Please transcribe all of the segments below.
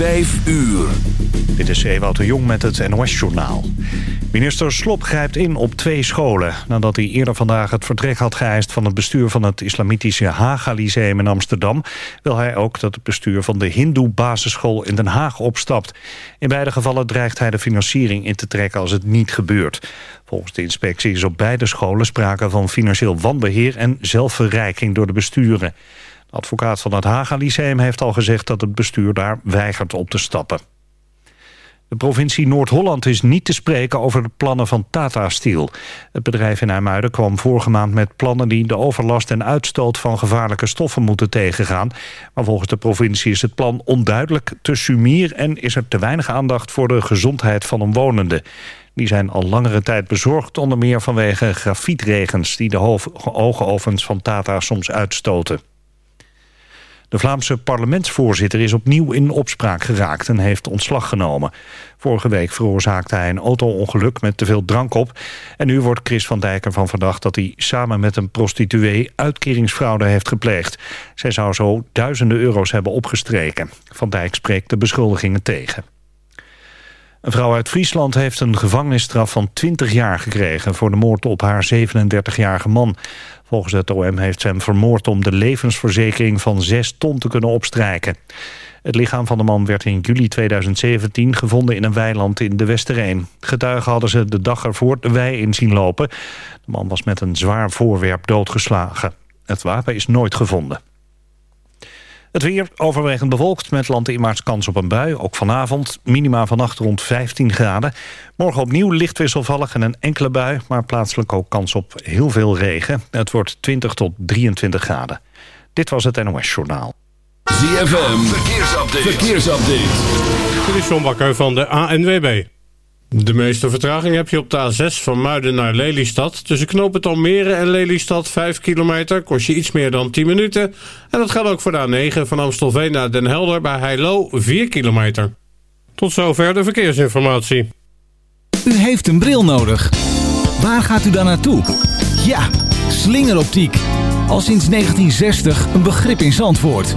5 uur. Dit is Ewout de Jong met het NOS-journaal. Minister Slop grijpt in op twee scholen... nadat hij eerder vandaag het vertrek had geëist... van het bestuur van het islamitische Haga Lyceum in Amsterdam... wil hij ook dat het bestuur van de Hindoe basisschool in Den Haag opstapt. In beide gevallen dreigt hij de financiering in te trekken als het niet gebeurt. Volgens de inspectie is op beide scholen sprake van financieel wanbeheer... en zelfverrijking door de besturen. Advocaat van het Haga Lyceum heeft al gezegd dat het bestuur daar weigert op te stappen. De provincie Noord-Holland is niet te spreken over de plannen van Tata Steel. Het bedrijf in IJmuiden kwam vorige maand met plannen... die de overlast en uitstoot van gevaarlijke stoffen moeten tegengaan. Maar volgens de provincie is het plan onduidelijk, te sumier... en is er te weinig aandacht voor de gezondheid van omwonenden. Die zijn al langere tijd bezorgd, onder meer vanwege grafietregens... die de hoogovens van Tata soms uitstoten. De Vlaamse parlementsvoorzitter is opnieuw in opspraak geraakt en heeft ontslag genomen. Vorige week veroorzaakte hij een auto-ongeluk met te veel drank op. En nu wordt Chris van Dijk ervan verdacht dat hij samen met een prostituee uitkeringsfraude heeft gepleegd. Zij zou zo duizenden euro's hebben opgestreken. Van Dijk spreekt de beschuldigingen tegen. Een vrouw uit Friesland heeft een gevangenisstraf van 20 jaar gekregen... voor de moord op haar 37-jarige man. Volgens het OM heeft ze hem vermoord om de levensverzekering van 6 ton te kunnen opstrijken. Het lichaam van de man werd in juli 2017 gevonden in een weiland in de Westereen. Getuigen hadden ze de dag ervoor de wei in zien lopen. De man was met een zwaar voorwerp doodgeslagen. Het wapen is nooit gevonden. Het weer overwegend bewolkt met landinwaarts kans op een bui. Ook vanavond, minima vannacht rond 15 graden. Morgen opnieuw licht wisselvallig en een enkele bui... maar plaatselijk ook kans op heel veel regen. Het wordt 20 tot 23 graden. Dit was het NOS Journaal. ZFM, verkeersupdate. verkeersupdate. Dit is John Bakker van de ANWB. De meeste vertraging heb je op de A6 van Muiden naar Lelystad. Tussen knooppunt Almere en Lelystad 5 kilometer kost je iets meer dan 10 minuten. En dat geldt ook voor de A9 van Amstelveen naar Den Helder bij Heilo 4 kilometer. Tot zover de verkeersinformatie. U heeft een bril nodig. Waar gaat u dan naartoe? Ja, slingeroptiek. Al sinds 1960 een begrip in Zandvoort.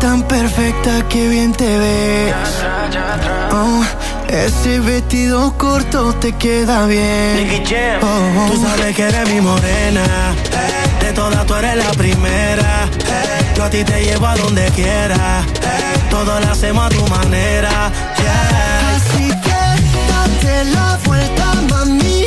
tan perfecta que bien te ve. Oh, ese vestido corto te queda bien. Oh, oh. Tú sabes que eres mi morena. De todas tú eres la primera. Yo a ti te llevo a donde quiera. Todo lo hacemos a tu manera. Así que date la vuelta, mami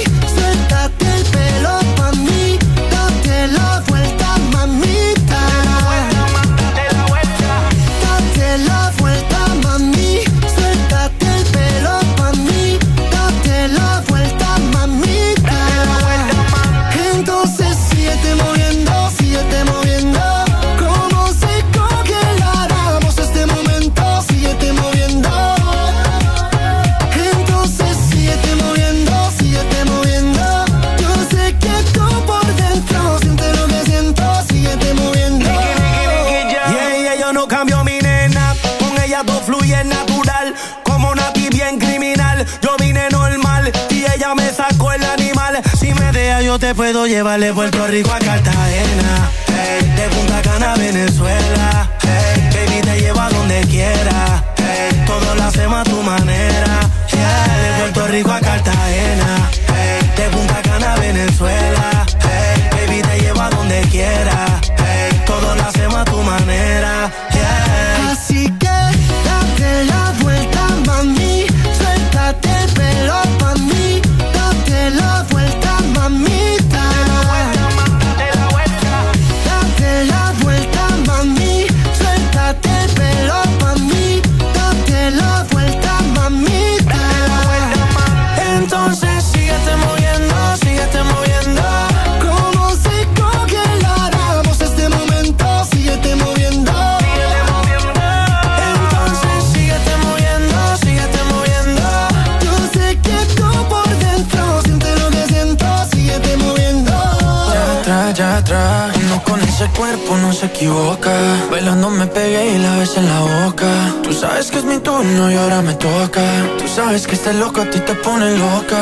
te pone loca.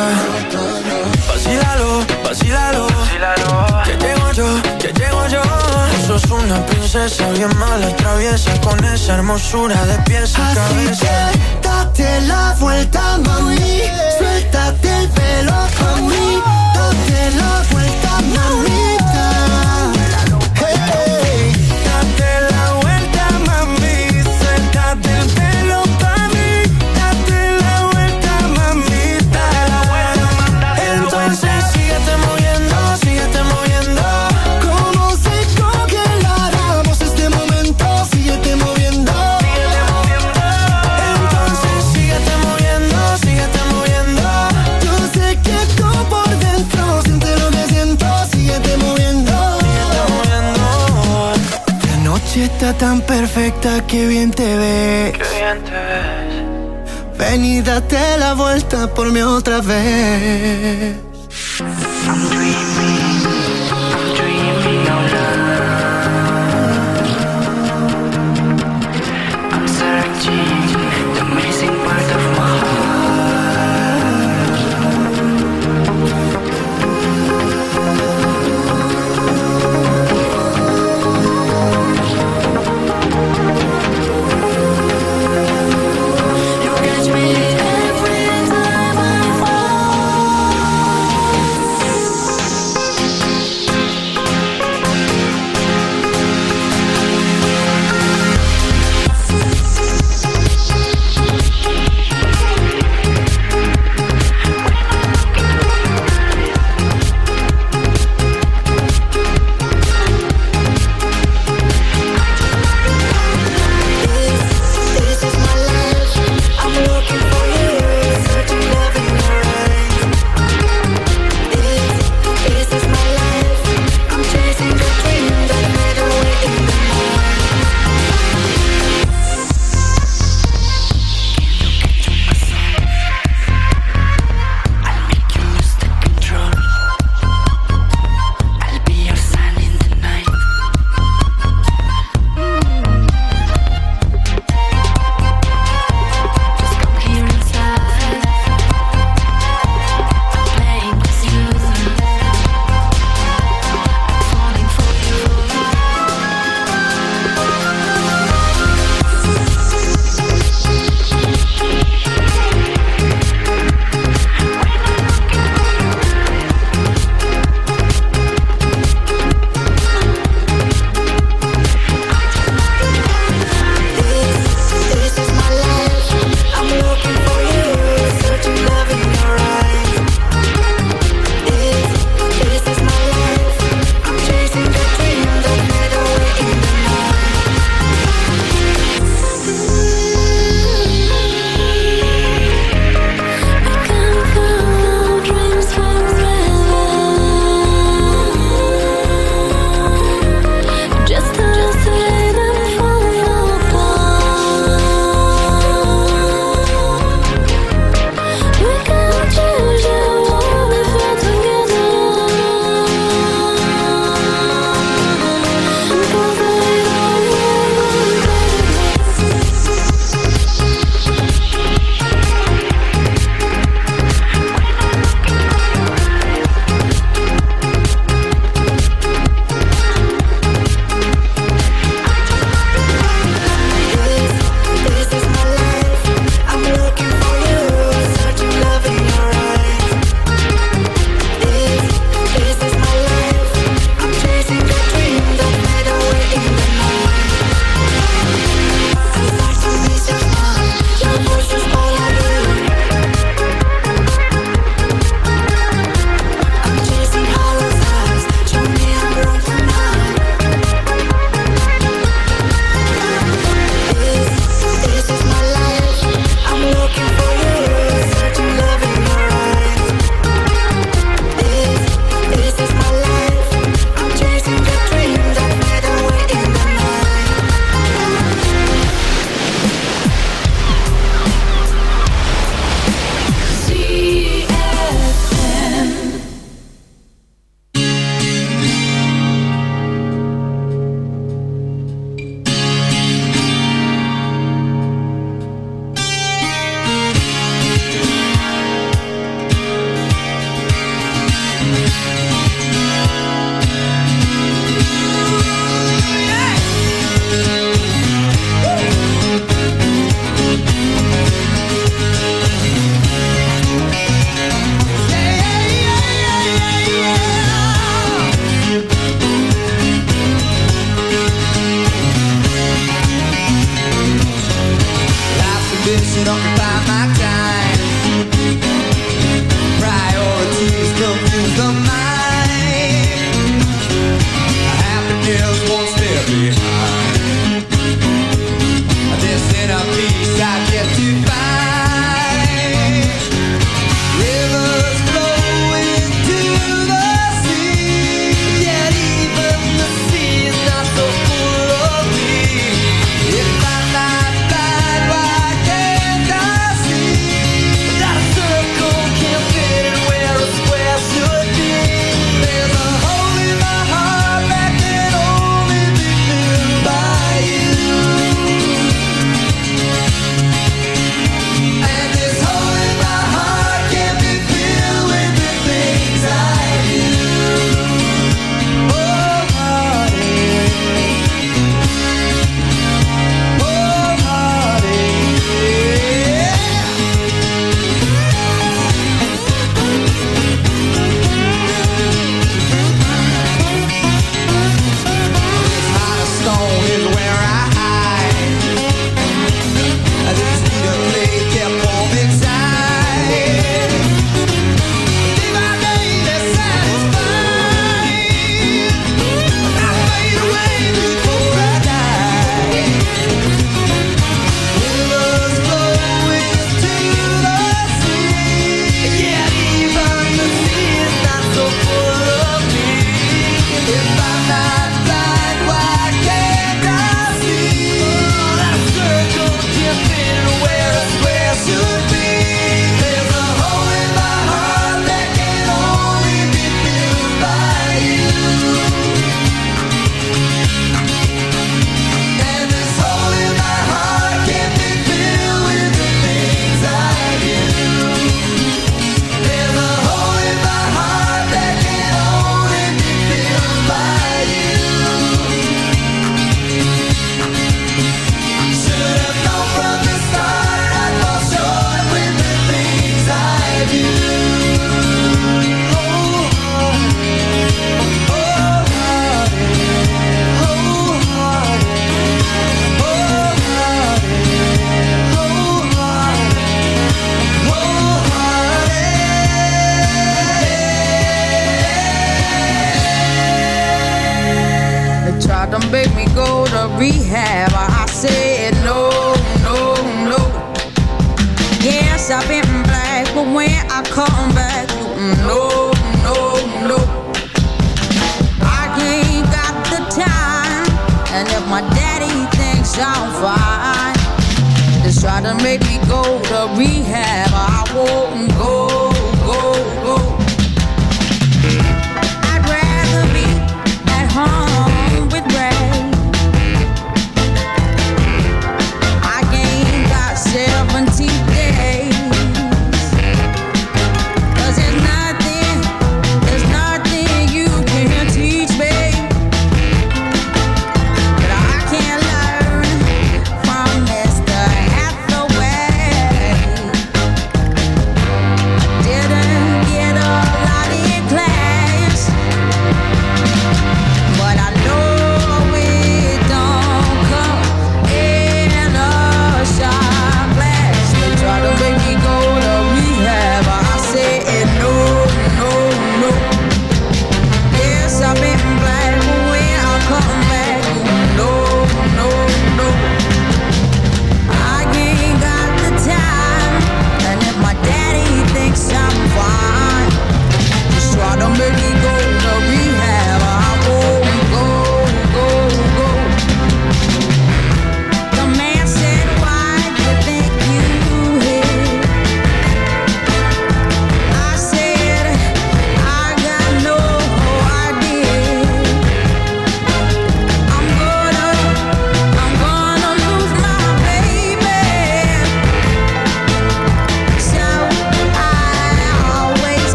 Vacílalo, vacílalo, que llego yo, que llego yo. Sos una princesa bien mala, traviesa con esa hermosura de pies a cabeza. date la vuelta, mami, suéltate el pelo conmigo, date la vuelta, mami. tan perfecta, que bien te ves. que bien te ves. Ven y date la vuelta por mí otra vez.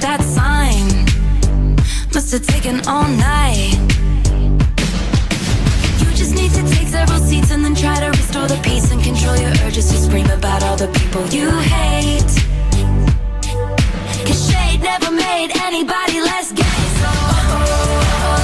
that sign. Must have taken all night. You just need to take several seats and then try to restore the peace and control your urges to scream about all the people you hate. Cause shade never made anybody less gay. So, oh, oh, oh. oh.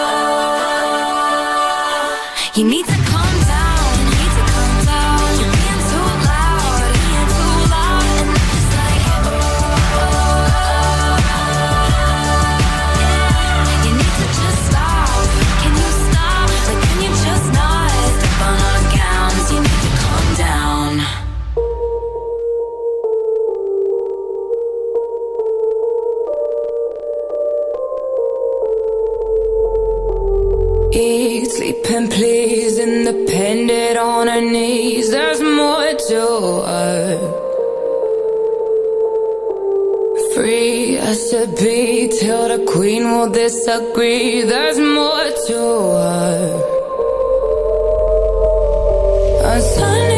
knees, there's more to us. Free as to be till the queen will disagree. There's more to us. A Sunday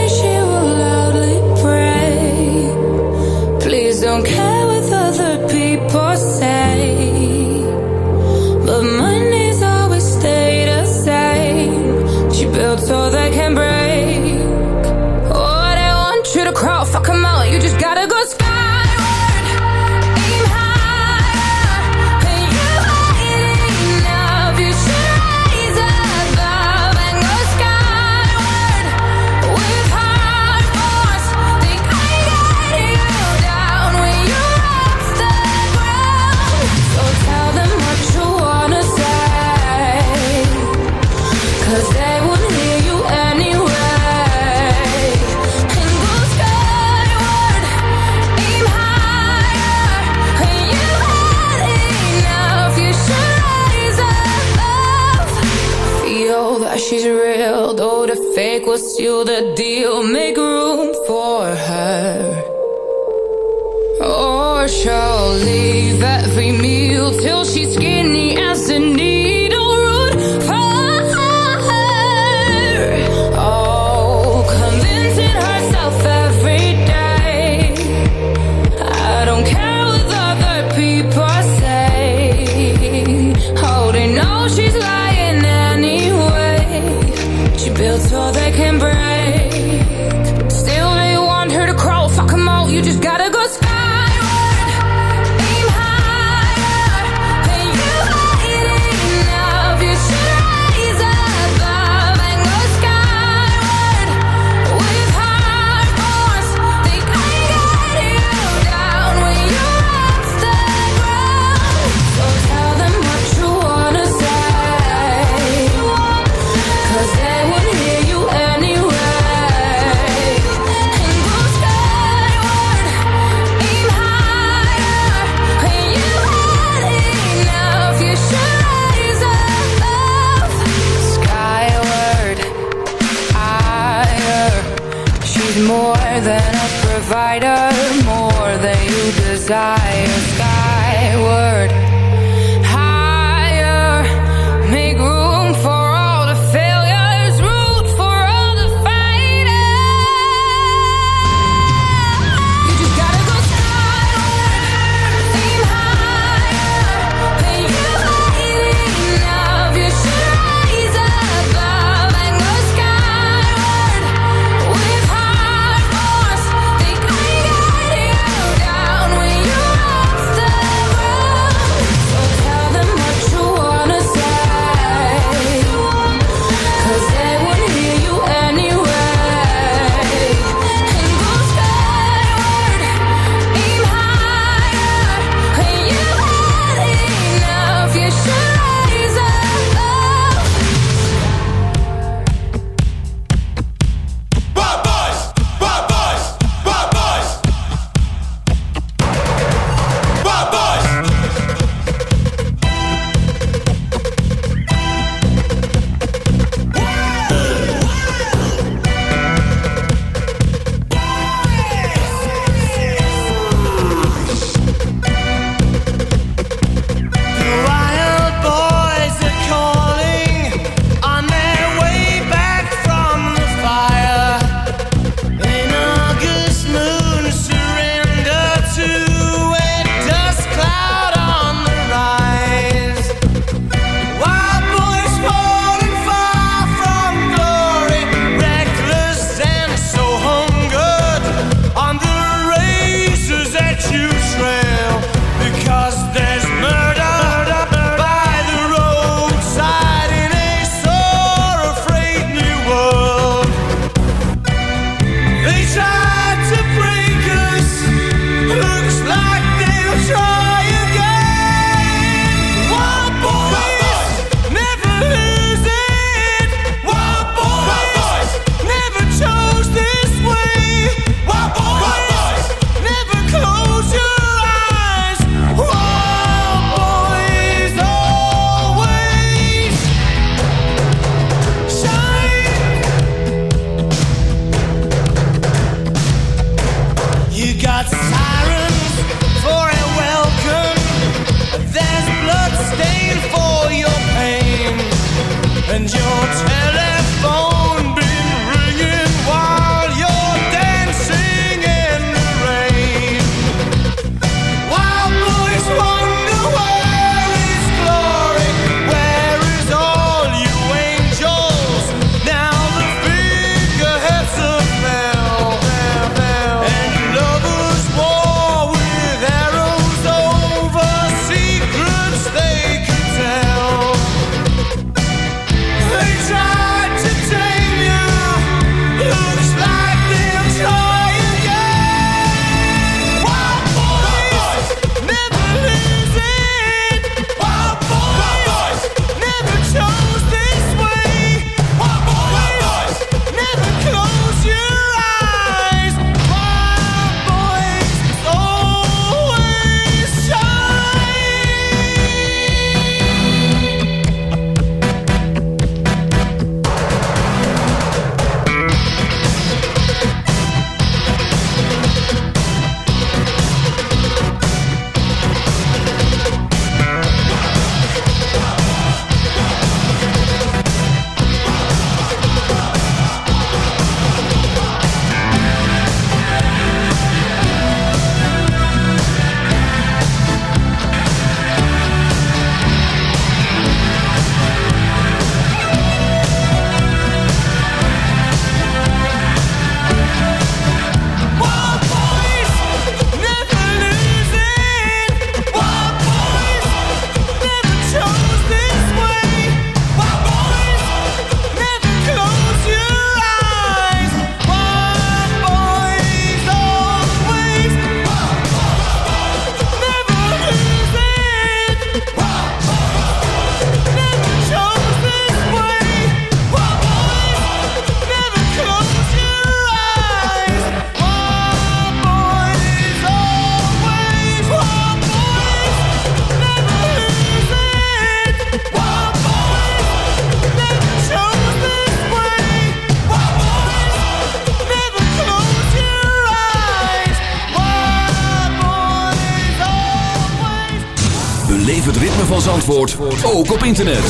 Zandvoort ook op internet.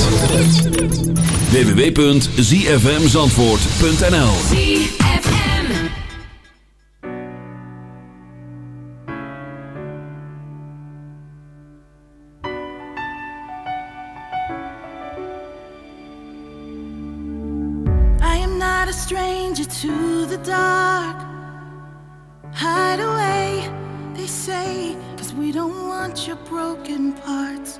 www.zfmzandvoort.nl I am not a stranger to the dark Hide away, they say Cause we don't want your broken parts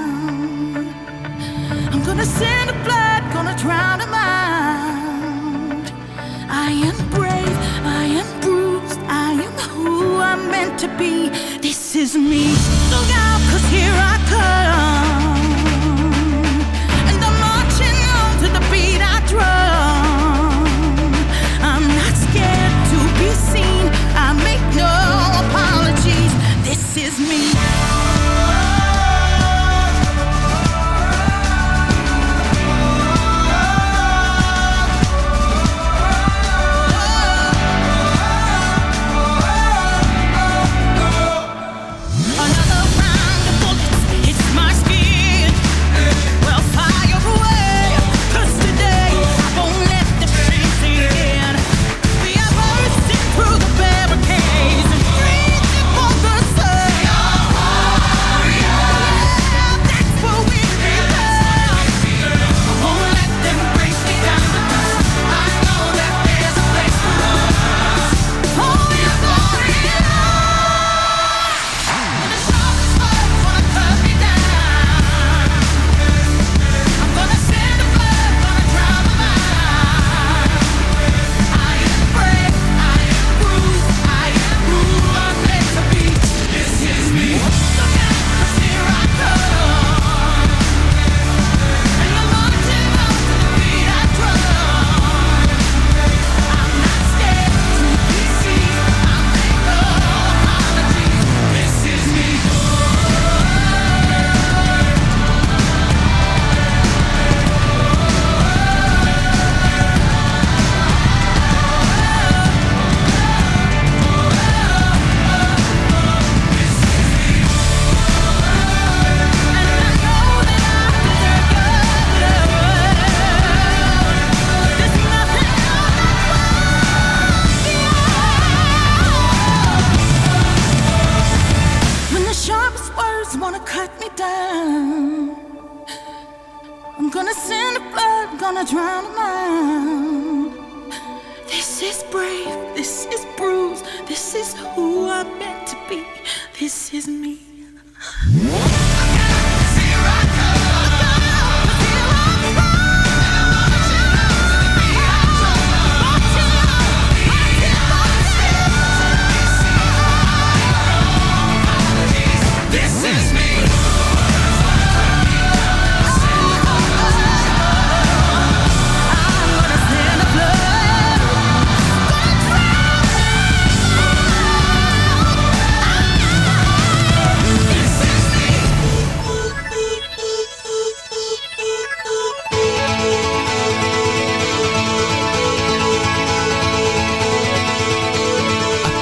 I'm gonna send a flood, gonna drown a mind. I am brave, I am bruised, I am who I'm meant to be. This is me. Look out, cause here I come. And I'm marching on to the beat I drum.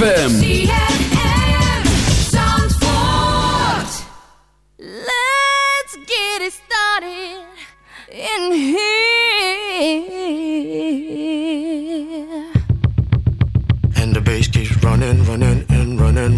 ZFM.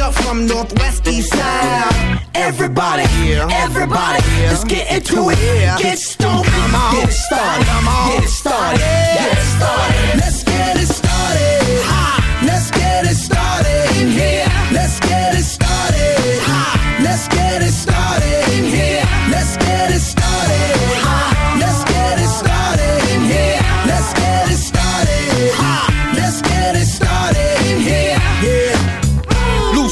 up from northwest east side. Everybody, everybody, let's get into it. Get stoned, come on, get started, come on, get started, get started. Let's get it started. Ha. Let's get it started in here.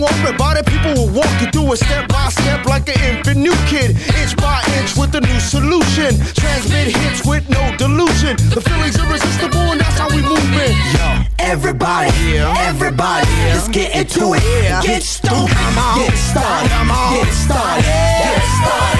walk about it, people will walk you through it step by step like an infant new kid. Inch by inch with a new solution. Transmit hits with no delusion. The feeling's irresistible and that's how we move it. Yo. Everybody, yeah. everybody, yeah. let's get into it. Yeah. Get stoked, get started, get started, get started. Get started.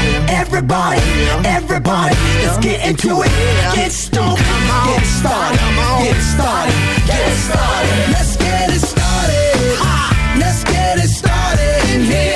Everybody, everybody, let's get into it. Get stoked, get started, get started, get started. Let's get it started. Let's get it started in here.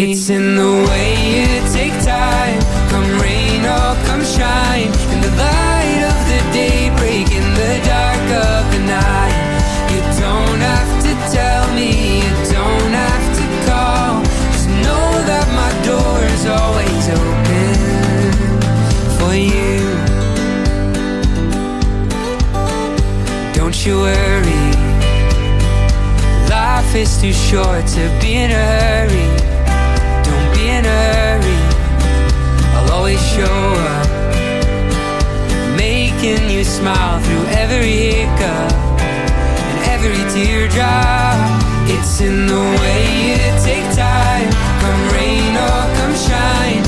It's in the way you take time Come rain or come shine In the light of the day in the dark of the night You don't have to tell me You don't have to call Just know that my door is always open For you Don't you worry Life is too short to be in a hurry diary. I'll always show up, making you smile through every hiccup and every teardrop. It's in the way you take time, come rain or come shine.